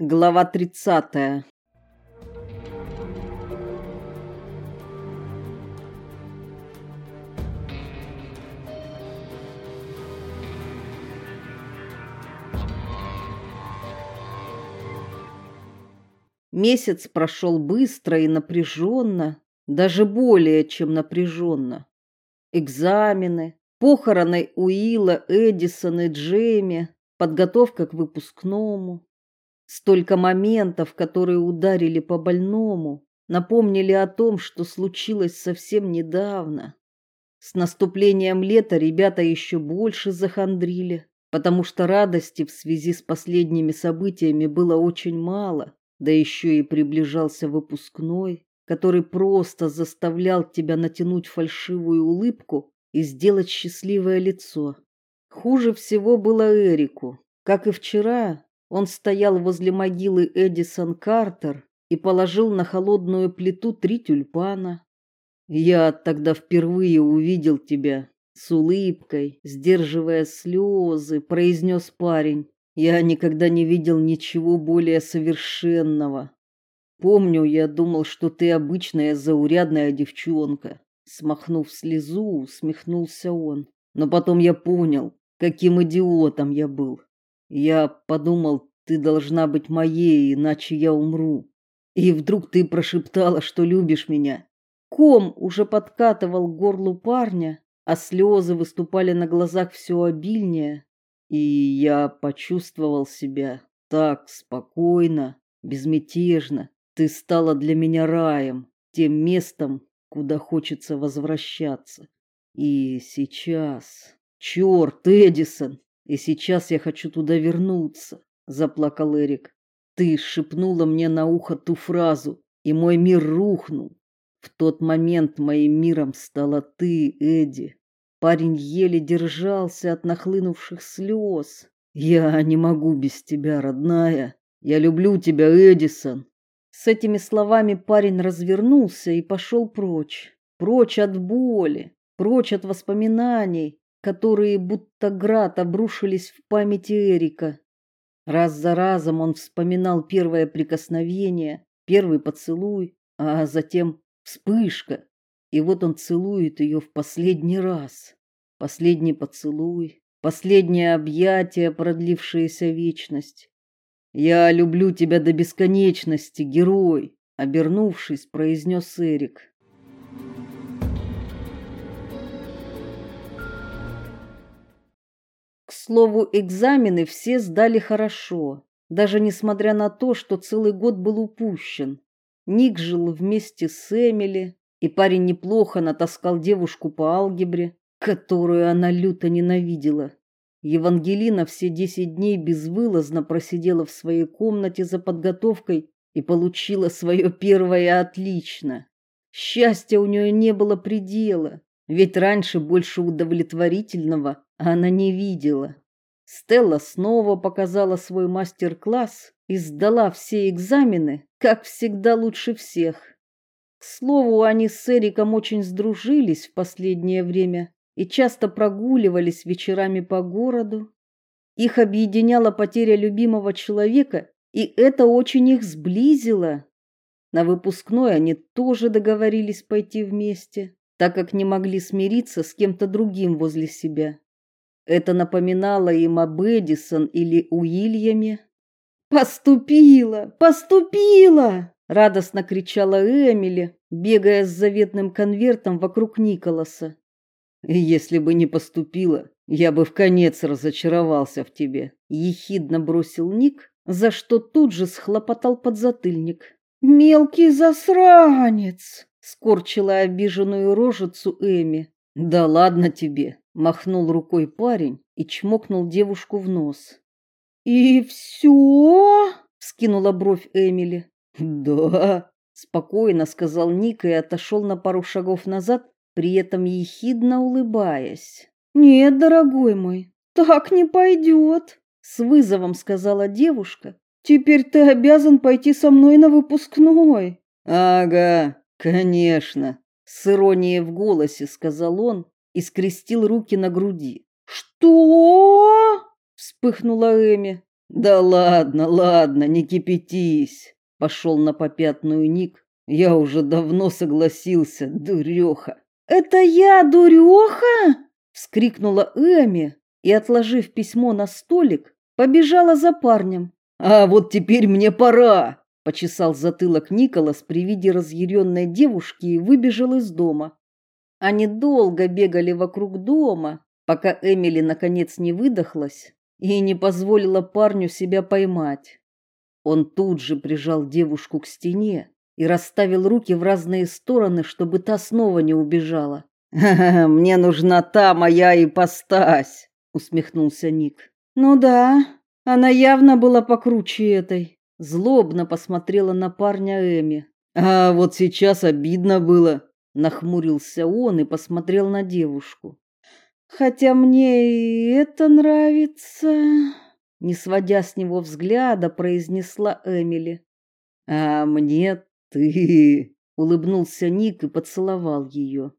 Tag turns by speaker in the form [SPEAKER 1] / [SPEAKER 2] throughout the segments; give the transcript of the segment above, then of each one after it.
[SPEAKER 1] Глава 30. Месяц прошел быстро и напряженно, даже более чем напряженно. Экзамены, похороны Уилла, Эдисона и Джейми, подготовка к выпускному. Столько моментов, которые ударили по больному, напомнили о том, что случилось совсем недавно. С наступлением лета ребята еще больше захандрили, потому что радости в связи с последними событиями было очень мало, да еще и приближался выпускной, который просто заставлял тебя натянуть фальшивую улыбку и сделать счастливое лицо. Хуже всего было Эрику. Как и вчера, он стоял возле могилы Эдисон Картер и положил на холодную плиту три тюльпана. Я тогда впервые увидел тебя, с улыбкой, сдерживая слезы, произнес парень. Я никогда не видел ничего более совершенного. Помню, я думал, что ты обычная заурядная девчонка. Смахнув слезу, усмехнулся он. Но потом я понял, каким идиотом я был. Я подумал, ты должна быть моей, иначе я умру. И вдруг ты прошептала, что любишь меня. Ком уже подкатывал к горлу парня, а слезы выступали на глазах все обильнее, и я почувствовал себя так спокойно, безмятежно. Ты стала для меня раем, тем местом, куда хочется возвращаться. И сейчас, черт, Эдисон, и сейчас я хочу туда вернуться, заплакал Эрик. Ты шепнула мне на ухо ту фразу, и мой мир рухнул. В тот момент моим миром стала ты, Эдди. Парень еле держался от нахлынувших слез. Я не могу без тебя, родная. Я люблю тебя, Эдисон. С этими словами парень развернулся и пошел прочь, прочь от боли, прочь от воспоминаний, которые будто град обрушились в памяти Эрика. Раз за разом он вспоминал первое прикосновение, первый поцелуй, а затем вспышка. И вот он целует ее в последний раз. Последний поцелуй, последнее объятие, продлившееся вечность. Я люблю тебя до бесконечности, герой, обернувшись, произнес Эрик. Слову, экзамены все сдали хорошо, даже несмотря на то, что целый год был упущен. Ник жил вместе с Эмили, и парень неплохо натаскал девушку по алгебре, которую она люто ненавидела. Евангелина все десять дней безвылазно просидела в своей комнате за подготовкой и получила свое первое отлично. Счастья у нее не было предела, ведь раньше больше удовлетворительного она не видела. Стелла снова показала свой мастер-класс и сдала все экзамены, как всегда лучше всех. К слову, они с Эриком очень сдружились в последнее время и часто прогуливались вечерами по городу. Их объединяла потеря любимого человека, и это очень их сблизило. На выпускной они тоже договорились пойти вместе, так как не могли смириться с кем-то другим возле себя. Это напоминало им об Эдисон или Уильяме. «Поступила! Поступила!» — радостно кричала Эмили, бегая с заветным конвертом вокруг Николаса. «Если бы не поступила, я бы в конец разочаровался в тебе», — ехидно бросил Ник, за что тут же схлопотал подзатыльник. «Мелкий засранец!» — скорчила обиженную рожицу Эми. «Да ладно тебе!» Махнул рукой парень и чмокнул девушку в нос. «И все?» — скинула бровь Эмили. «Да», — спокойно сказал Ник и отошел на пару шагов назад, при этом ехидно улыбаясь. «Нет, дорогой мой, так не пойдет», — с вызовом сказала девушка. «Теперь ты обязан пойти со мной на выпускной».
[SPEAKER 2] «Ага, конечно», —
[SPEAKER 1] с иронией в голосе сказал он и скрестил руки на груди.
[SPEAKER 2] «Что?» — вспыхнула Эми. Да ладно, ладно, не кипятись, пошел на попятную Ник. Я уже давно согласился, дуреха.
[SPEAKER 1] Это я, дуреха? вскрикнула Эми и, отложив письмо на столик, побежала за парнем.
[SPEAKER 2] А вот теперь мне пора, почесал затылок Николас при виде разъяренной девушки и выбежал из дома.
[SPEAKER 1] Они долго бегали вокруг дома, пока Эмили наконец не выдохлась и не позволила парню себя поймать. Он тут же прижал девушку к стене и расставил руки в разные стороны, чтобы та снова не убежала.
[SPEAKER 2] мне нужна та моя ипостась, усмехнулся Ник.
[SPEAKER 1] Ну да, она явно была покруче этой. Злобно посмотрела на парня Эми.
[SPEAKER 2] А вот сейчас обидно было,
[SPEAKER 1] нахмурился он и посмотрел на девушку. Хотя мне и это нравится, не сводя с него взгляда, произнесла Эмили.
[SPEAKER 2] А мне ты,
[SPEAKER 1] улыбнулся Ник и поцеловал ее.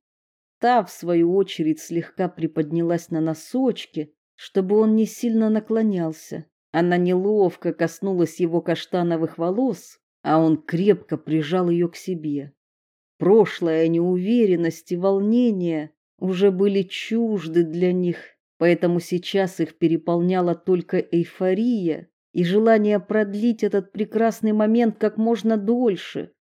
[SPEAKER 1] Та в свою очередь слегка приподнялась на носочки, чтобы он не сильно наклонялся. Она неловко коснулась его каштановых волос, а он крепко прижал ее к себе. Прошлая неуверенность и волнение уже были чужды для них, поэтому сейчас их переполняла только эйфория и желание продлить этот прекрасный момент как можно дольше.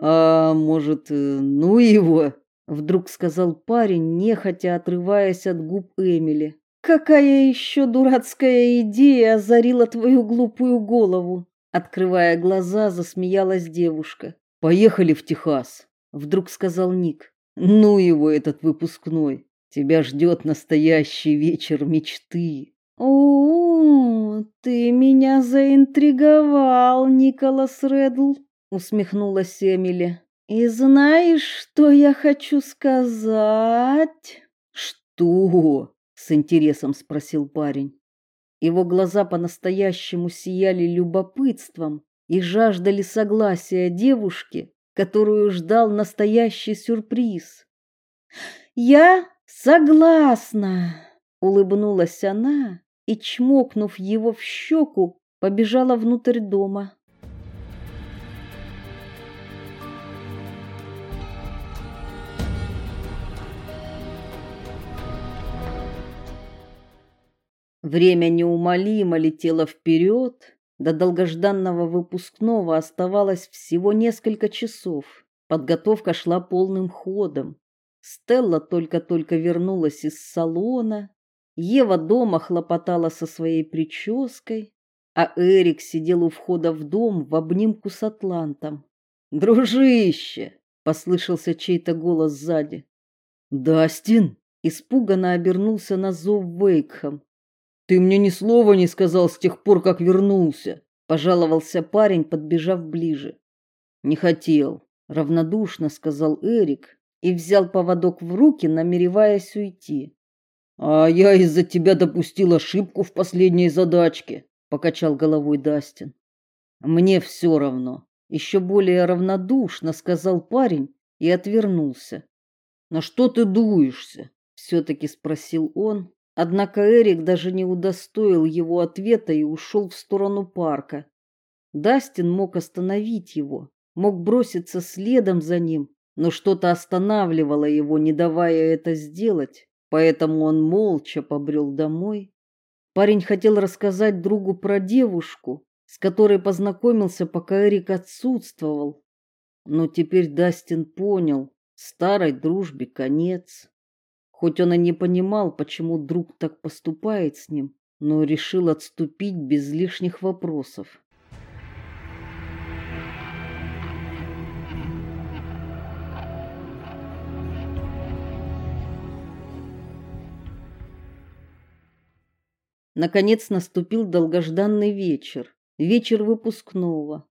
[SPEAKER 2] А может, э, ну его,
[SPEAKER 1] вдруг сказал парень, нехотя отрываясь от губ Эмили. Какая еще дурацкая идея озарила твою глупую голову? Открывая глаза, засмеялась девушка.
[SPEAKER 2] Поехали в Техас, вдруг сказал Ник. Ну его этот выпускной. Тебя ждет настоящий вечер мечты.
[SPEAKER 1] О, ты меня заинтриговал, Николас Редл, усмехнулась Эмили. И знаешь, что я хочу сказать?
[SPEAKER 2] Что? С интересом спросил парень.
[SPEAKER 1] Его глаза по-настоящему сияли любопытством и жаждали согласия девушки, которую ждал настоящий сюрприз. Я согласна, улыбнулась она и чмокнув его в щеку, побежала внутрь дома. Время неумолимо летело вперед, до долгожданного выпускного оставалось всего несколько часов. Подготовка шла полным ходом. Стелла только-только вернулась из салона, Ева дома хлопотала со своей прической, а Эрик сидел у входа в дом в обнимку с Атлантом.
[SPEAKER 2] "Дружище!"
[SPEAKER 1] послышался чей-то голос сзади.
[SPEAKER 2] "Дастин!"
[SPEAKER 1] испуганно обернулся на зов Вейкхэм.
[SPEAKER 2] Ты мне ни слова не сказал с тех пор, как вернулся,
[SPEAKER 1] пожаловался парень, подбежав ближе.
[SPEAKER 2] Не хотел, равнодушно сказал Эрик и взял поводок в руки, намереваясь уйти. А я из-за тебя допустил ошибку в последней задачке, покачал головой Дастин.
[SPEAKER 1] Мне все равно, еще более равнодушно сказал парень и отвернулся.
[SPEAKER 2] На что ты дуешься?
[SPEAKER 1] все таки спросил он, Однако Эрик даже не удостоил его ответа и ушел в сторону парка. Дастин мог остановить его, мог броситься следом за ним, но что-то останавливало его, не давая это сделать, поэтому он молча побрел домой. Парень хотел рассказать другу про девушку, с которой познакомился, пока Эрик отсутствовал. Но теперь Дастин понял, старой дружбе конец. Хоть он и не понимал, почему друг так поступает с ним, но решил отступить без лишних вопросов. Наконец наступил долгожданный вечер, вечер выпускного.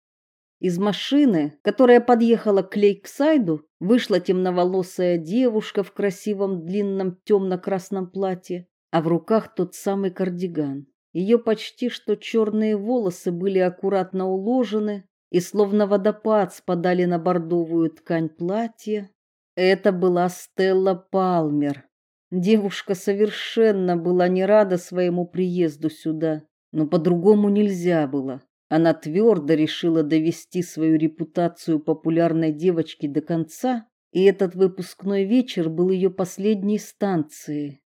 [SPEAKER 1] Из машины, которая подъехала к Лейксайду, вышла темноволосая девушка в красивом длинном темно-красном платье, а в руках тот самый кардиган. Ее почти что черные волосы были аккуратно уложены и словно водопад спадали на бордовую ткань платья. Это была Стелла Палмер. Девушка совершенно была не рада своему приезду сюда, но по-другому нельзя было. Она твердо решила довести свою репутацию популярной девочки до конца, и этот выпускной вечер был ее последней станцией.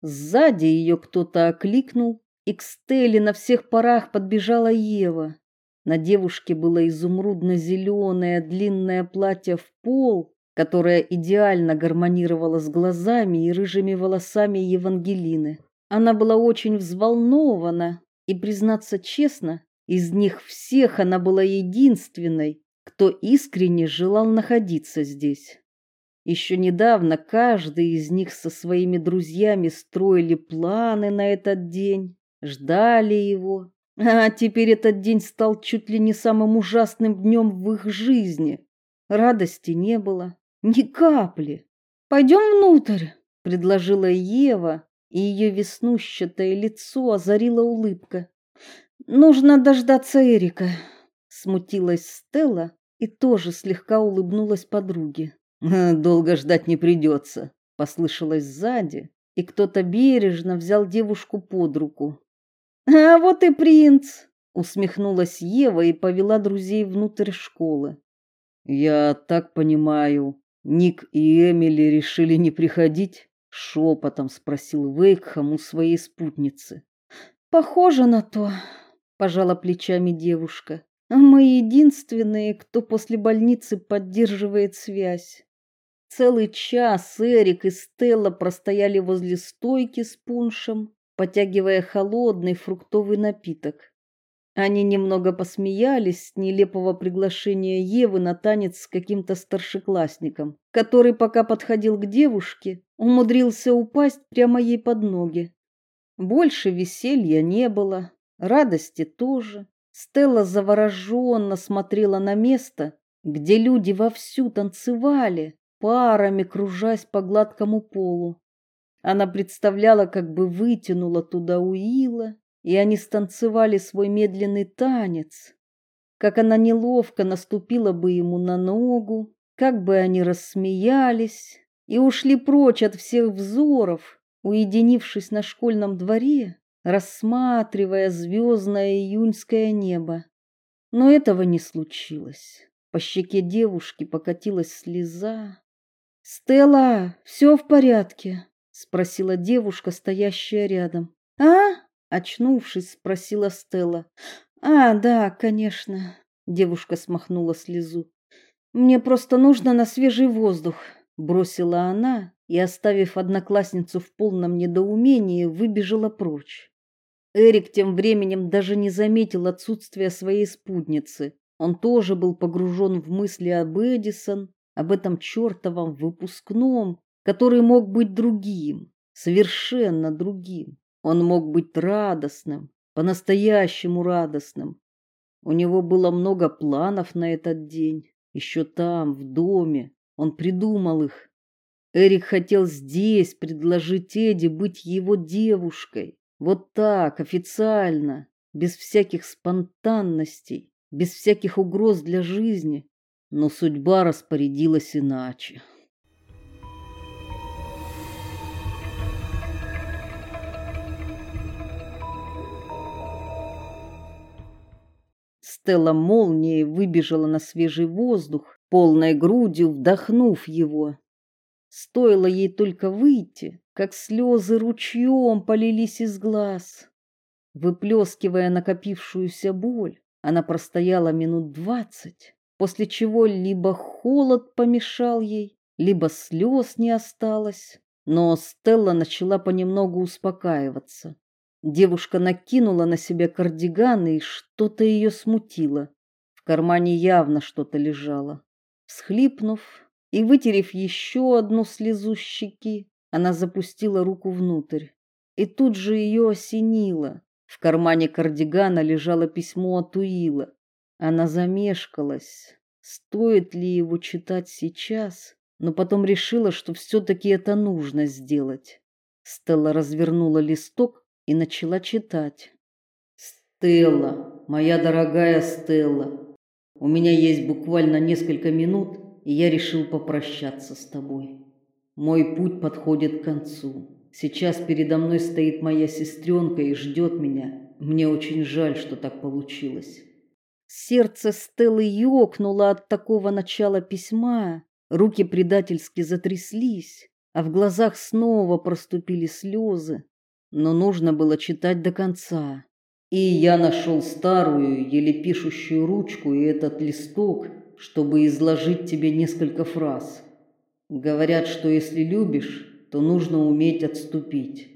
[SPEAKER 1] Сзади ее кто-то окликнул, и к Стелле на всех парах подбежала Ева. На девушке было изумрудно-зеленое длинное платье в пол, которое идеально гармонировало с глазами и рыжими волосами Евангелины. Она была очень взволнована, и, признаться честно, из них всех она была единственной, кто искренне желал находиться здесь. Еще недавно каждый из них со своими друзьями строили планы на этот день, ждали его, а теперь этот день стал чуть ли не самым ужасным днем в их жизни. Радости не было, ни капли. «Пойдем внутрь», — предложила Ева, и ее веснущатое лицо озарила улыбка. «Нужно дождаться Эрика», — смутилась Стелла и тоже слегка улыбнулась подруге.
[SPEAKER 2] «Долго ждать не придется», — послышалось сзади,
[SPEAKER 1] и кто-то бережно взял девушку под руку. А вот и принц, усмехнулась Ева и повела друзей внутрь школы.
[SPEAKER 2] Я так понимаю, Ник и Эмили решили не приходить? шепотом спросил Вейкхам у своей спутницы.
[SPEAKER 1] Похоже на то, пожала плечами девушка. Мы единственные, кто после больницы поддерживает связь. Целый час Эрик и Стелла простояли возле стойки с пуншем, потягивая холодный фруктовый напиток. Они немного посмеялись с нелепого приглашения Евы на танец с каким-то старшеклассником, который, пока подходил к девушке, умудрился упасть прямо ей под ноги. Больше веселья не было, радости тоже. Стелла завороженно смотрела на место, где люди вовсю танцевали, парами кружась по гладкому полу. Она представляла, как бы вытянула туда Уила, и они станцевали свой медленный танец. Как она неловко наступила бы ему на ногу, как бы они рассмеялись и ушли прочь от всех взоров, уединившись на школьном дворе, рассматривая звездное июньское небо. Но этого не случилось. По щеке девушки покатилась слеза. Стелла, все в порядке? спросила девушка, стоящая рядом. А? очнувшись, спросила Стелла. А, да, конечно, девушка смахнула слезу. Мне просто нужно на свежий воздух, бросила она и, оставив одноклассницу в полном недоумении, выбежала прочь. Эрик тем временем даже не заметил отсутствия своей спутницы. Он тоже был погружен в мысли об Эдисон, об этом чертовом выпускном, который мог быть другим, совершенно другим. Он мог быть радостным, по-настоящему радостным. У него было много планов на этот день, еще там, в доме. Он придумал их. Эрик хотел здесь предложить Эди быть его девушкой. Вот так, официально, без всяких спонтанностей, без всяких угроз для жизни. Но судьба распорядилась иначе. Стелла молнией выбежала на свежий воздух, полной грудью вдохнув его. Стоило ей только выйти, как слезы ручьем полились из глаз. Выплескивая накопившуюся боль, она простояла минут двадцать, после чего либо холод помешал ей, либо слез не осталось, но Стелла начала понемногу успокаиваться. Девушка накинула на себя кардиган, и что-то ее смутило. В кармане явно что-то лежало. Всхлипнув и вытерев еще одну слезу щеки, она запустила руку внутрь. И тут же ее осенило. В кармане кардигана лежало письмо от Уила. Она замешкалась. Стоит ли его читать сейчас? Но потом решила, что все таки это нужно сделать. Стелла развернула листок и начала читать. Стелла, моя дорогая Стелла, у меня есть буквально несколько минут, и я решил попрощаться с тобой. Мой путь подходит к концу. Сейчас передо мной стоит моя сестренка и ждет меня.
[SPEAKER 2] Мне очень жаль, что так получилось.
[SPEAKER 1] Сердце Стеллы ёкнуло от такого начала письма, руки предательски затряслись, а в глазах снова проступили слезы. Но нужно было читать до конца.
[SPEAKER 2] И я нашел старую, еле пишущую ручку и этот листок, чтобы изложить тебе несколько фраз. Говорят, что если любишь, то нужно уметь отступить.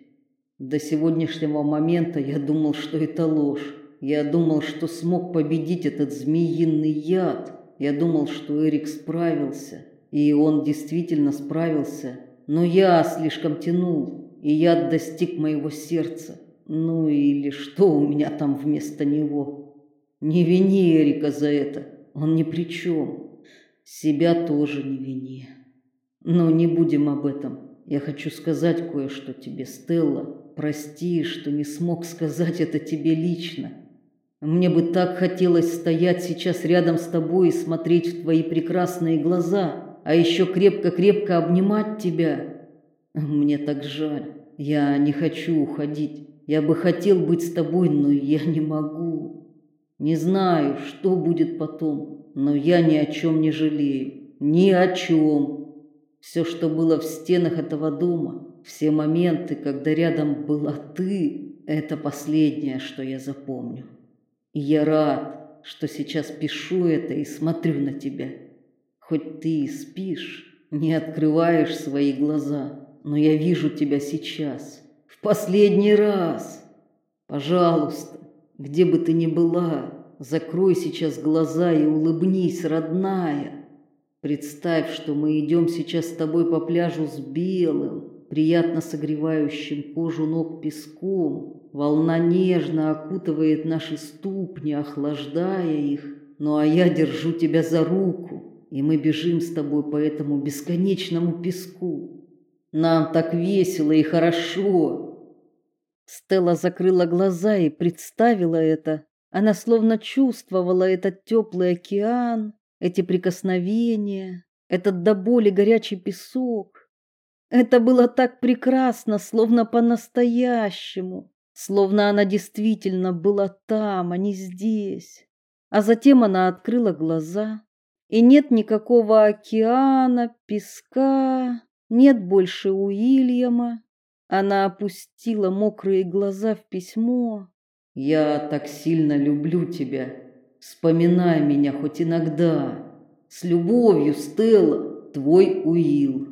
[SPEAKER 2] До сегодняшнего момента я думал, что это ложь. Я думал, что смог победить этот змеиный яд. Я думал, что Эрик справился. И он действительно справился. Но я слишком тянул, и яд достиг моего сердца. Ну или что у меня там вместо него? Не вини Эрика за это. Он ни при чем. Себя тоже не вини. Но не будем об этом. Я хочу сказать кое-что тебе, Стелла. Прости, что не смог сказать это тебе лично. Мне бы так хотелось стоять сейчас рядом с тобой и смотреть в твои прекрасные глаза, а еще крепко-крепко обнимать тебя. Мне так жаль. Я не хочу уходить. Я бы хотел быть с тобой, но я не могу. Не знаю, что будет потом, но я ни о чем не жалею. Ни о чем. Все, что было в стенах этого дома, все моменты, когда рядом была ты, это последнее, что я запомню. И я рад, что сейчас пишу это и смотрю на тебя. Хоть ты и спишь, не открываешь свои глаза, но я вижу тебя сейчас, в последний раз. Пожалуйста, где бы ты ни была, закрой сейчас глаза и улыбнись, родная. Представь, что мы идем сейчас с тобой по пляжу с белым, приятно согревающим кожу ног песком. Волна нежно окутывает наши ступни, охлаждая их. Ну а я держу тебя за руку, и мы бежим с тобой по этому бесконечному песку. Нам так весело и хорошо.
[SPEAKER 1] Стелла закрыла глаза и представила это. Она словно чувствовала этот теплый океан, эти прикосновения, этот до боли горячий песок. Это было так прекрасно, словно по-настоящему, словно она действительно была там, а не здесь. А затем она открыла глаза, и нет никакого океана, песка, нет больше Уильяма. Она опустила мокрые глаза в письмо.
[SPEAKER 2] Я так сильно люблю тебя. Вспоминай меня хоть иногда. С любовью, Стелла, твой Уилл.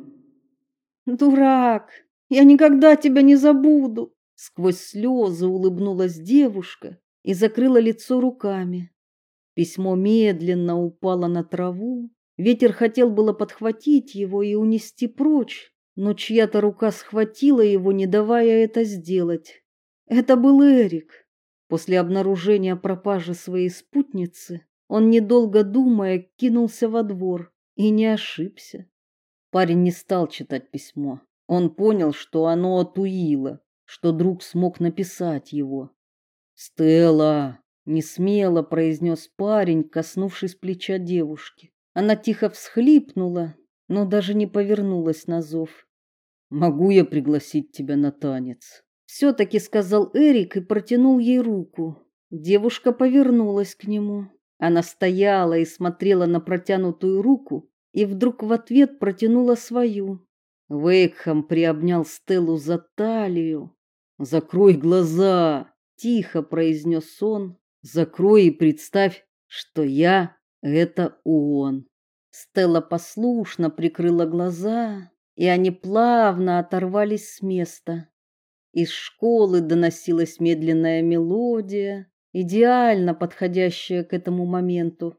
[SPEAKER 1] Дурак, я никогда тебя не забуду. Сквозь слезы улыбнулась девушка и закрыла лицо руками. Письмо медленно упало на траву. Ветер хотел было подхватить его и унести прочь, но чья-то рука схватила его, не давая это сделать. Это был Эрик. После обнаружения пропажи своей спутницы он, недолго думая, кинулся во двор и не ошибся. Парень не стал читать письмо. Он понял, что оно от Уила, что друг смог написать его. «Стелла!» — несмело произнес парень, коснувшись плеча девушки. Она тихо всхлипнула, но даже не повернулась на зов. «Могу я пригласить тебя на танец?» Все-таки сказал Эрик и протянул ей руку. Девушка повернулась к нему. Она стояла и смотрела на протянутую руку и вдруг в ответ протянула свою. Вейкхам приобнял Стеллу за талию. «Закрой глаза!» — тихо произнес он. «Закрой и представь, что я — это он». Стелла послушно прикрыла глаза, и они плавно оторвались с места. Из школы доносилась медленная мелодия, идеально подходящая к этому моменту.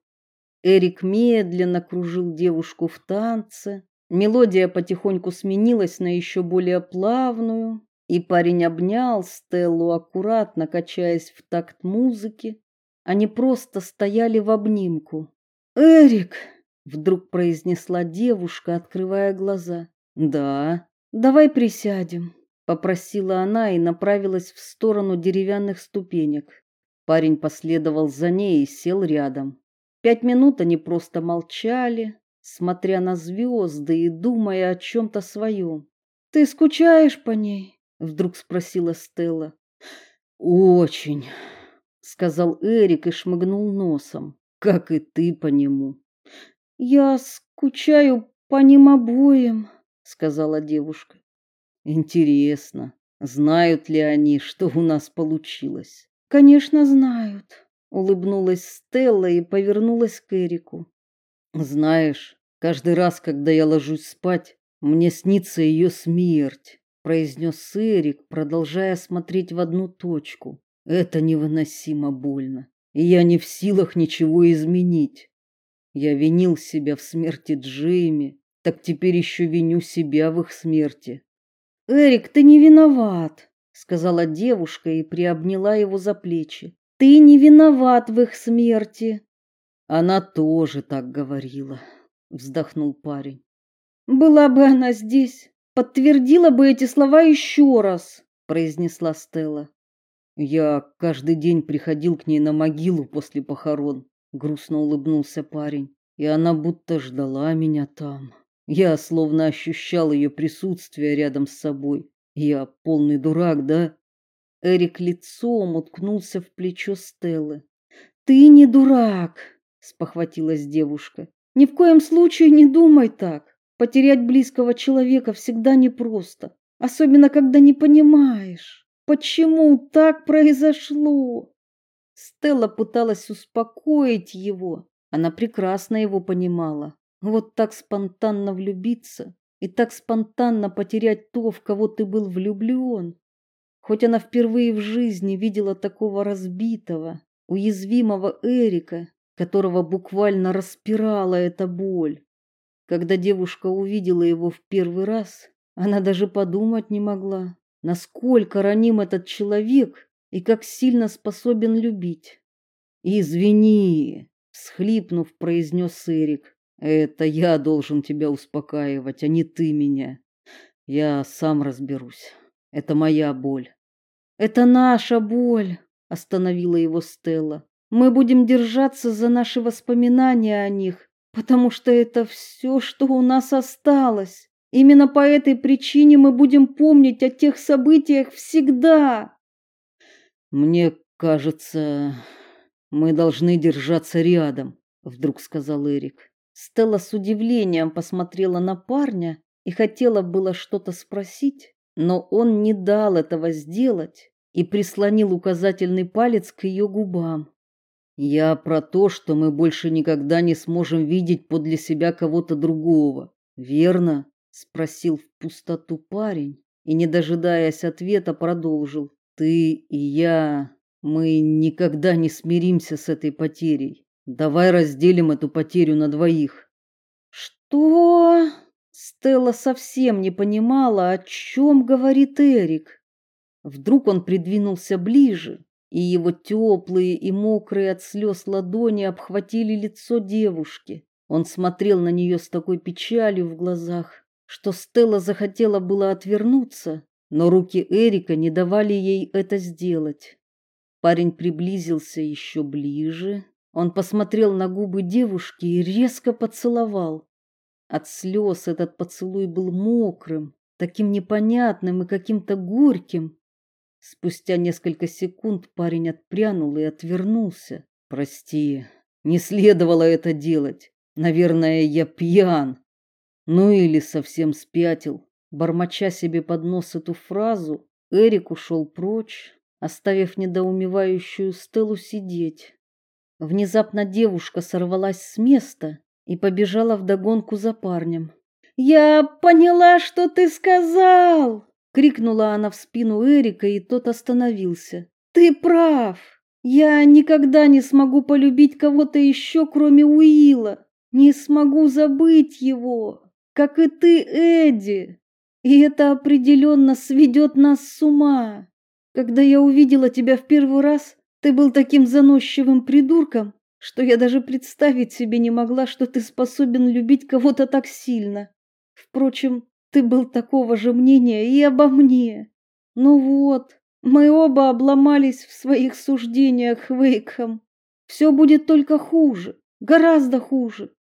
[SPEAKER 1] Эрик медленно кружил девушку в танце. Мелодия потихоньку сменилась на еще более плавную, и парень обнял Стеллу, аккуратно качаясь в такт музыки. Они просто стояли в обнимку. "Эрик", вдруг произнесла девушка, открывая глаза. "Да, давай присядем" попросила она и направилась в сторону деревянных ступенек. Парень последовал за ней и сел рядом. Пять минут они просто молчали, смотря на звезды и думая о чем то своем. Ты скучаешь по ней? вдруг спросила Стелла. Очень, сказал Эрик и шмыгнул носом. Как и ты по нему.
[SPEAKER 2] Я скучаю по ним обоим, сказала девушка.
[SPEAKER 1] Интересно, знают ли они, что у нас получилось?
[SPEAKER 2] Конечно, знают, улыбнулась Стелла и повернулась к Эрику.
[SPEAKER 1] Знаешь, каждый раз, когда я ложусь спать, мне снится ее смерть, произнес Эрик, продолжая смотреть в одну точку. Это невыносимо больно, и я не в силах ничего изменить. Я винил себя в смерти Джейми, так теперь еще виню себя в их смерти.
[SPEAKER 2] Эрик, ты не виноват, сказала девушка и приобняла его за плечи. Ты не виноват в их смерти.
[SPEAKER 1] Она тоже так говорила, вздохнул парень.
[SPEAKER 2] Была бы она здесь, подтвердила бы эти слова еще раз, произнесла Стелла.
[SPEAKER 1] Я каждый день приходил к ней на могилу после похорон грустно улыбнулся парень. И она будто ждала меня там. Я словно ощущал ее присутствие рядом с собой. Я полный дурак, да?
[SPEAKER 2] Эрик лицом уткнулся в плечо Стеллы. Ты не дурак, спохватилась девушка. Ни в коем случае не думай так. Потерять близкого человека всегда непросто, особенно когда не понимаешь, почему так произошло. Стелла пыталась успокоить его. Она прекрасно его понимала. Вот так спонтанно влюбиться и так спонтанно потерять то, в кого ты был влюблен. Хоть она впервые в жизни видела такого разбитого, уязвимого Эрика, которого буквально распирала эта боль. Когда девушка увидела его в первый раз, она даже подумать не могла, насколько раним этот человек и как сильно способен любить.
[SPEAKER 1] Извини, всхлипнув, произнес Эрик. Это я должен тебя успокаивать, а не ты меня. Я сам разберусь. Это моя боль.
[SPEAKER 2] Это наша боль, остановила его Стелла. Мы будем держаться за наши воспоминания о них, потому что это все, что у нас осталось. Именно по этой причине мы будем помнить о тех событиях всегда.
[SPEAKER 1] Мне кажется, мы должны держаться рядом, вдруг сказал Эрик.
[SPEAKER 2] Стелла с удивлением посмотрела на парня и хотела было что-то спросить, но он не дал этого сделать и прислонил указательный палец к ее губам.
[SPEAKER 1] Я про то, что мы больше никогда не сможем видеть подле себя кого-то другого. Верно? спросил в пустоту парень и, не дожидаясь ответа, продолжил. Ты и я, мы никогда не смиримся с этой потерей. Давай разделим эту потерю на двоих.
[SPEAKER 2] Что? Стелла совсем не понимала, о чем говорит Эрик. Вдруг он придвинулся ближе, и его теплые и мокрые от слез ладони обхватили лицо девушки. Он смотрел на нее с такой печалью в глазах, что Стелла захотела было отвернуться, но руки Эрика не давали ей это сделать. Парень приблизился еще ближе. Он посмотрел на губы девушки и резко поцеловал. От слез этот поцелуй был мокрым, таким непонятным и каким-то горьким. Спустя несколько секунд парень отпрянул и отвернулся.
[SPEAKER 1] Прости, не следовало это делать. Наверное, я пьян. Ну или совсем спятил.
[SPEAKER 2] Бормоча себе под нос эту фразу, Эрик ушел прочь, оставив недоумевающую Стеллу сидеть. Внезапно девушка сорвалась с места и побежала вдогонку за парнем. «Я поняла, что ты сказал!» — крикнула она в спину Эрика, и тот остановился. «Ты прав! Я никогда не смогу полюбить кого-то еще, кроме Уилла! Не смогу забыть его, как и ты, Эдди!» И это определенно сведет нас с ума. Когда я увидела тебя в первый раз, ты был таким заносчивым придурком, что я даже представить себе не могла, что ты способен любить кого-то так сильно. Впрочем, ты был такого же мнения и обо мне. Ну вот, мы оба обломались в своих суждениях, Вейкхам. Все будет только хуже, гораздо хуже,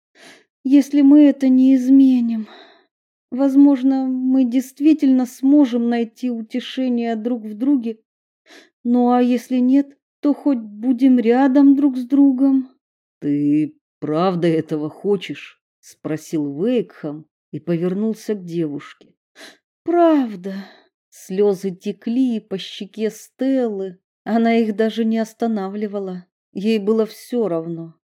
[SPEAKER 2] если мы это не изменим. Возможно, мы действительно сможем найти утешение друг в друге,
[SPEAKER 1] Ну а если нет, то хоть будем рядом друг с другом.
[SPEAKER 2] Ты правда этого хочешь? спросил Вейкхам и повернулся к девушке.
[SPEAKER 1] Правда. Слезы текли по щеке Стеллы. Она их даже не останавливала. Ей было все равно.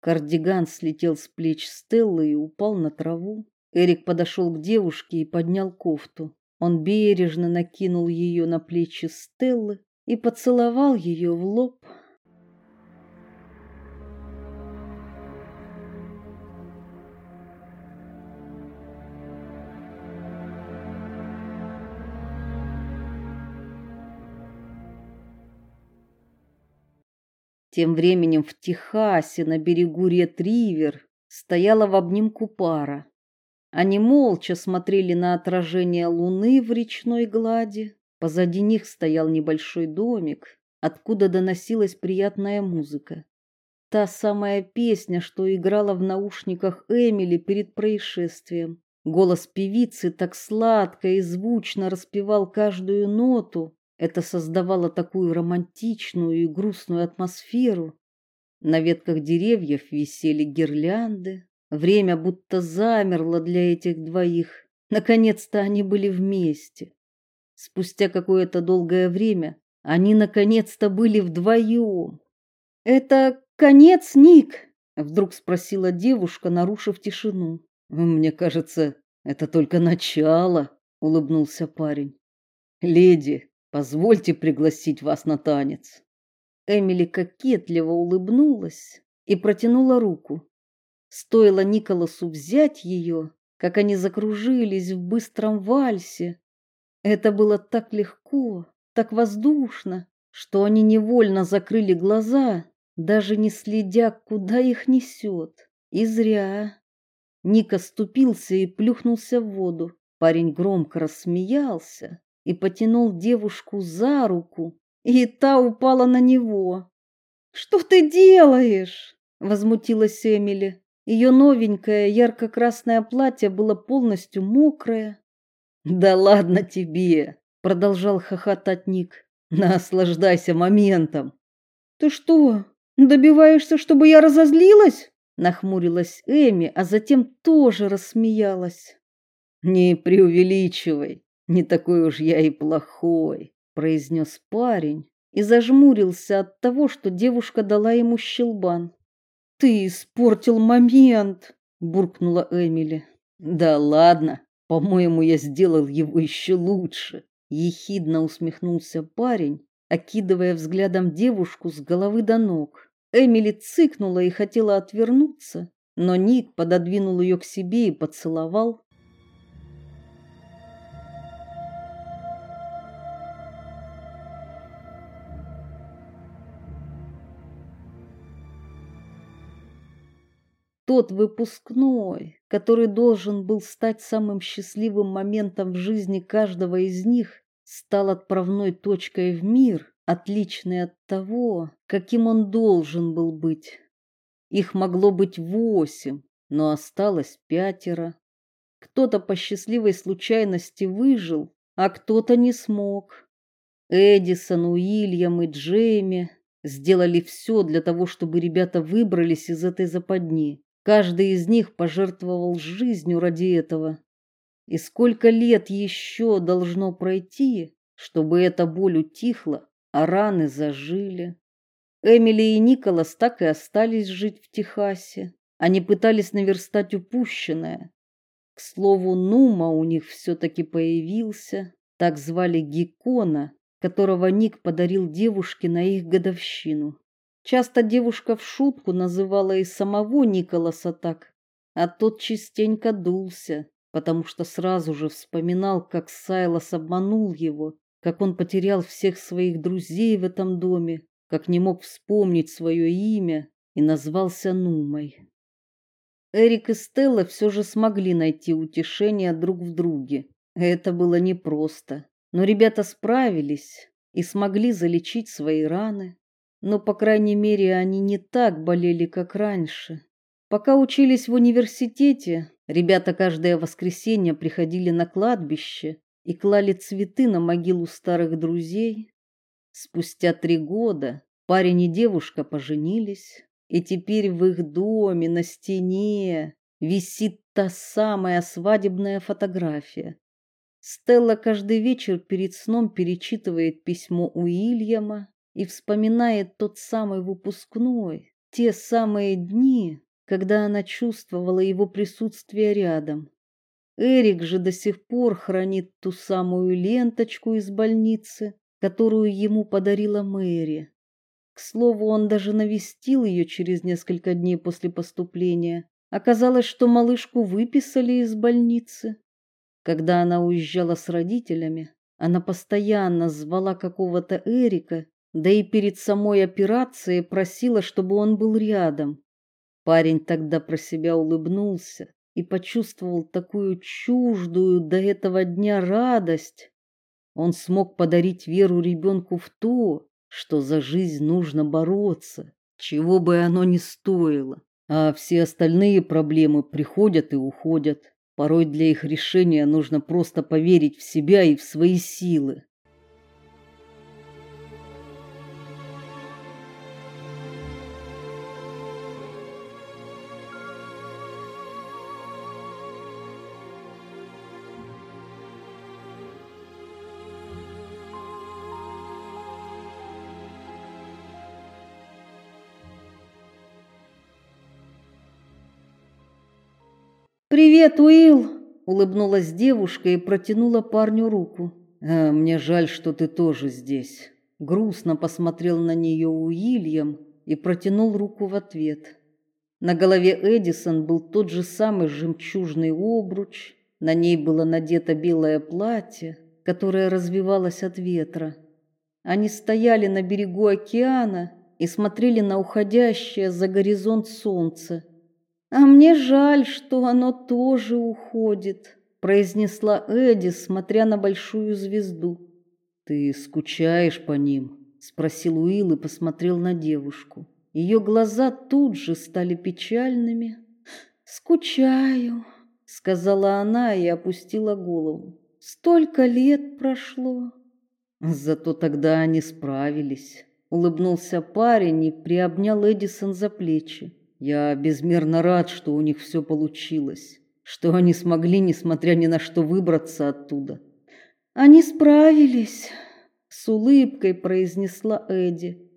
[SPEAKER 1] Кардиган слетел с плеч Стеллы и упал на траву. Эрик подошел к девушке и поднял кофту. Он бережно накинул ее на плечи Стеллы и поцеловал ее в лоб. Тем временем в Техасе на берегу Ретривер стояла в обнимку пара. Они молча смотрели на отражение луны в речной глади. Позади них стоял небольшой домик, откуда доносилась приятная музыка. Та самая песня, что играла в наушниках Эмили перед происшествием. Голос певицы так сладко и звучно распевал каждую ноту, это создавало такую романтичную и грустную атмосферу. На ветках деревьев висели гирлянды. Время будто замерло для этих двоих. Наконец-то они были вместе. Спустя какое-то долгое время они наконец-то были вдвоем. «Это конец, Ник?» — вдруг спросила девушка, нарушив тишину.
[SPEAKER 2] «Мне кажется, это только начало», — улыбнулся парень. «Леди, Позвольте пригласить вас на танец.
[SPEAKER 1] Эмили кокетливо улыбнулась и протянула руку. Стоило Николасу взять ее, как они закружились в быстром вальсе. Это было так легко, так воздушно, что они невольно закрыли глаза, даже не следя, куда их несет. И зря. Ника ступился и плюхнулся в воду. Парень громко рассмеялся, и потянул девушку за руку, и та упала на него. Что ты делаешь? возмутилась Эмили. Ее новенькое ярко-красное платье было полностью мокрое.
[SPEAKER 2] Да ладно тебе, продолжал хохотать Ник. Наслаждайся моментом.
[SPEAKER 1] Ты что, добиваешься, чтобы я разозлилась? нахмурилась Эми, а затем тоже рассмеялась.
[SPEAKER 2] Не преувеличивай. Не такой уж я и плохой, произнес парень и зажмурился от того, что девушка дала ему щелбан.
[SPEAKER 1] Ты испортил момент, буркнула Эмили.
[SPEAKER 2] Да ладно, по-моему, я сделал его еще лучше,
[SPEAKER 1] ехидно усмехнулся парень, окидывая взглядом девушку с головы до ног. Эмили цыкнула и хотела отвернуться, но Ник пододвинул ее к себе и поцеловал. Тот выпускной, который должен был стать самым счастливым моментом в жизни каждого из них, стал отправной точкой в мир, отличной от того, каким он должен был быть. Их могло быть восемь, но осталось пятеро. Кто-то по счастливой случайности выжил, а кто-то не смог. Эдисон, Уильям и Джейми сделали все для того, чтобы ребята выбрались из этой западни. Каждый из них пожертвовал жизнью ради этого. И сколько лет еще должно пройти, чтобы эта боль утихла, а раны зажили? Эмили и Николас так и остались жить в Техасе. Они пытались наверстать упущенное. К слову, Нума у них все таки появился. Так звали Гекона, которого Ник подарил девушке на их годовщину. Часто девушка в шутку называла и самого Николаса так, а тот частенько дулся, потому что сразу же вспоминал, как Сайлас обманул его, как он потерял всех своих друзей в этом доме, как не мог вспомнить свое имя и назвался Нумой. Эрик и Стелла все же смогли найти утешение друг в друге. Это было непросто, но ребята справились и смогли залечить свои раны но, по крайней мере, они не так болели, как раньше. Пока учились в университете, ребята каждое воскресенье приходили на кладбище и клали цветы на могилу старых друзей. Спустя три года парень и девушка поженились, и теперь в их доме на стене висит та самая свадебная фотография. Стелла каждый вечер перед сном перечитывает письмо Уильяма и вспоминает тот самый выпускной, те самые дни, когда она чувствовала его присутствие рядом. Эрик же до сих пор хранит ту самую ленточку из больницы, которую ему подарила Мэри. К слову, он даже навестил ее через несколько дней после поступления. Оказалось, что малышку выписали из больницы. Когда она уезжала с родителями, она постоянно звала какого-то Эрика, да и перед самой операцией просила, чтобы он был рядом. Парень тогда про себя улыбнулся и почувствовал такую чуждую до этого дня радость. Он смог подарить веру ребенку в то, что за жизнь нужно бороться, чего бы оно ни стоило. А все остальные проблемы приходят и уходят. Порой для их решения нужно просто поверить в себя и в свои силы.
[SPEAKER 2] Привет, Уилл, улыбнулась девушка и протянула парню руку. А, мне жаль, что ты тоже здесь. Грустно посмотрел на нее Уильям и протянул руку в ответ. На голове Эдисон был тот же самый жемчужный обруч, на ней было надето белое платье, которое развивалось от ветра. Они стояли на берегу океана и смотрели на уходящее за горизонт солнце. А мне жаль, что оно тоже уходит, произнесла Эди, смотря на большую звезду. Ты скучаешь по ним? спросил Уилл и посмотрел на девушку. Ее глаза тут же стали печальными. Скучаю, сказала она и опустила голову. Столько лет прошло. Зато тогда они справились. Улыбнулся парень и приобнял Эдисон за плечи. Я безмерно рад, что у них все получилось, что они смогли, несмотря ни на что, выбраться оттуда. Они справились, с улыбкой произнесла Эди.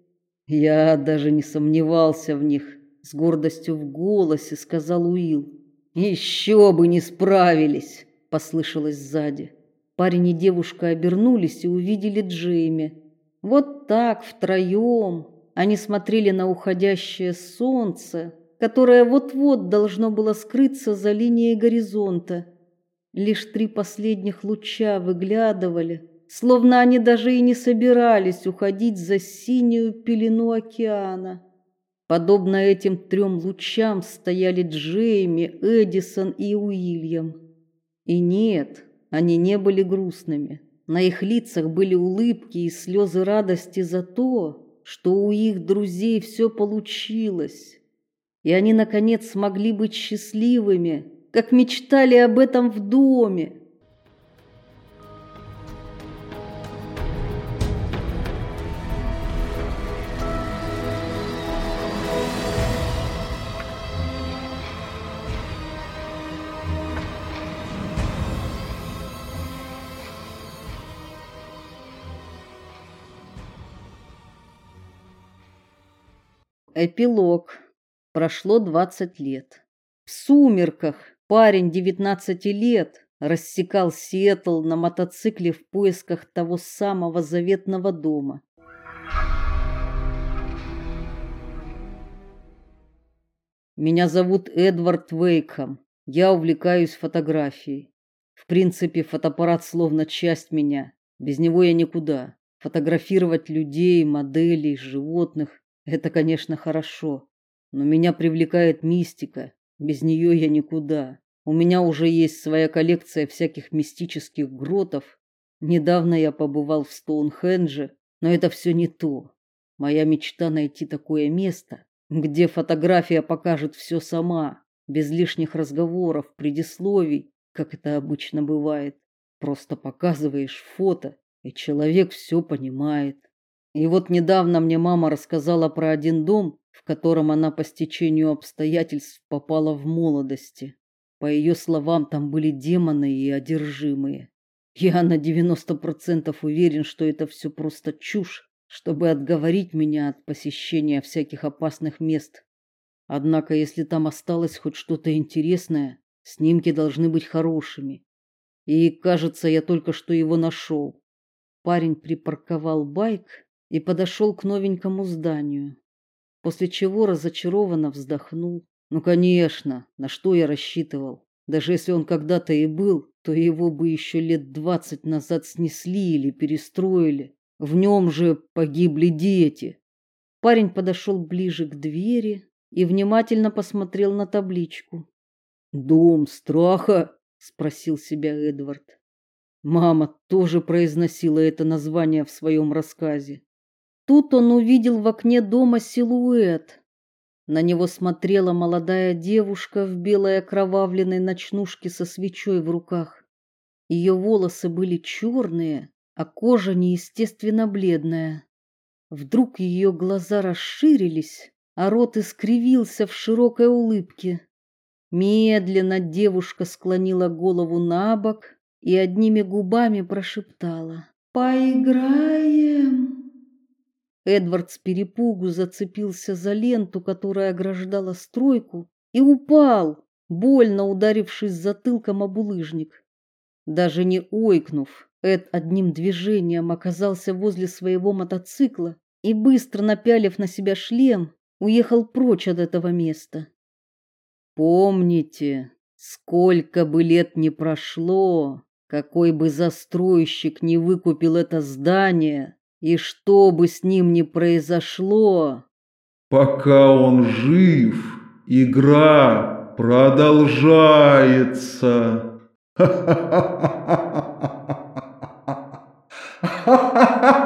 [SPEAKER 2] Я даже не сомневался в них, с гордостью в голосе сказал Уилл. Еще бы не справились, послышалось сзади. Парень и девушка обернулись и увидели Джейми. Вот так втроем они смотрели на уходящее солнце, которое вот-вот должно было скрыться за линией горизонта. Лишь три последних луча выглядывали, словно они даже и не собирались уходить за синюю пелену океана. Подобно этим трем лучам стояли Джейми, Эдисон и Уильям. И нет, они не были грустными. На их лицах были улыбки и слезы радости за то, что у их друзей все получилось, и они наконец смогли быть счастливыми, как мечтали об этом в доме.
[SPEAKER 1] Эпилог. Прошло 20 лет. В сумерках парень 19 лет рассекал Сиэтл на мотоцикле в поисках того самого заветного дома. Меня зовут Эдвард Вейкхам. Я увлекаюсь фотографией. В принципе, фотоаппарат словно часть меня. Без него я никуда. Фотографировать людей, моделей, животных это, конечно, хорошо, но меня привлекает мистика. Без нее я никуда. У меня уже есть своя коллекция всяких мистических гротов. Недавно я побывал в Стоунхендже, но это все не то. Моя мечта найти такое место, где фотография покажет все сама, без лишних разговоров, предисловий, как это обычно бывает. Просто показываешь фото, и человек все понимает. И вот недавно мне мама рассказала про один дом, в котором она по стечению обстоятельств попала в молодости. По ее словам, там были демоны и одержимые. Я на 90% уверен, что это все просто чушь, чтобы отговорить меня от посещения всяких опасных мест. Однако, если там осталось хоть что-то интересное, снимки должны быть хорошими. И, кажется, я только что его нашел. Парень припарковал байк и подошел к новенькому зданию, после чего разочарованно вздохнул. Ну, конечно, на что я рассчитывал? Даже если он когда-то и был, то его бы еще лет двадцать назад снесли или перестроили. В нем же погибли дети. Парень подошел ближе к двери и внимательно посмотрел на табличку. Дом страха, спросил себя Эдвард. Мама тоже произносила это название в своем рассказе. Тут он увидел в окне дома силуэт. На него смотрела молодая девушка в белой окровавленной ночнушке со свечой в руках. Ее волосы были черные, а кожа неестественно бледная. Вдруг ее глаза расширились, а рот искривился в широкой улыбке. Медленно девушка склонила голову на бок и одними губами прошептала: "Поиграем". Эдвард с перепугу зацепился за ленту, которая ограждала стройку, и упал, больно ударившись затылком об улыжник. Даже не ойкнув, Эд одним движением оказался возле своего мотоцикла и быстро напялив на себя шлем, уехал прочь от этого места. Помните, сколько бы лет ни прошло, какой бы застройщик не выкупил это здание, и что бы с ним ни произошло,
[SPEAKER 3] пока он жив, игра продолжается.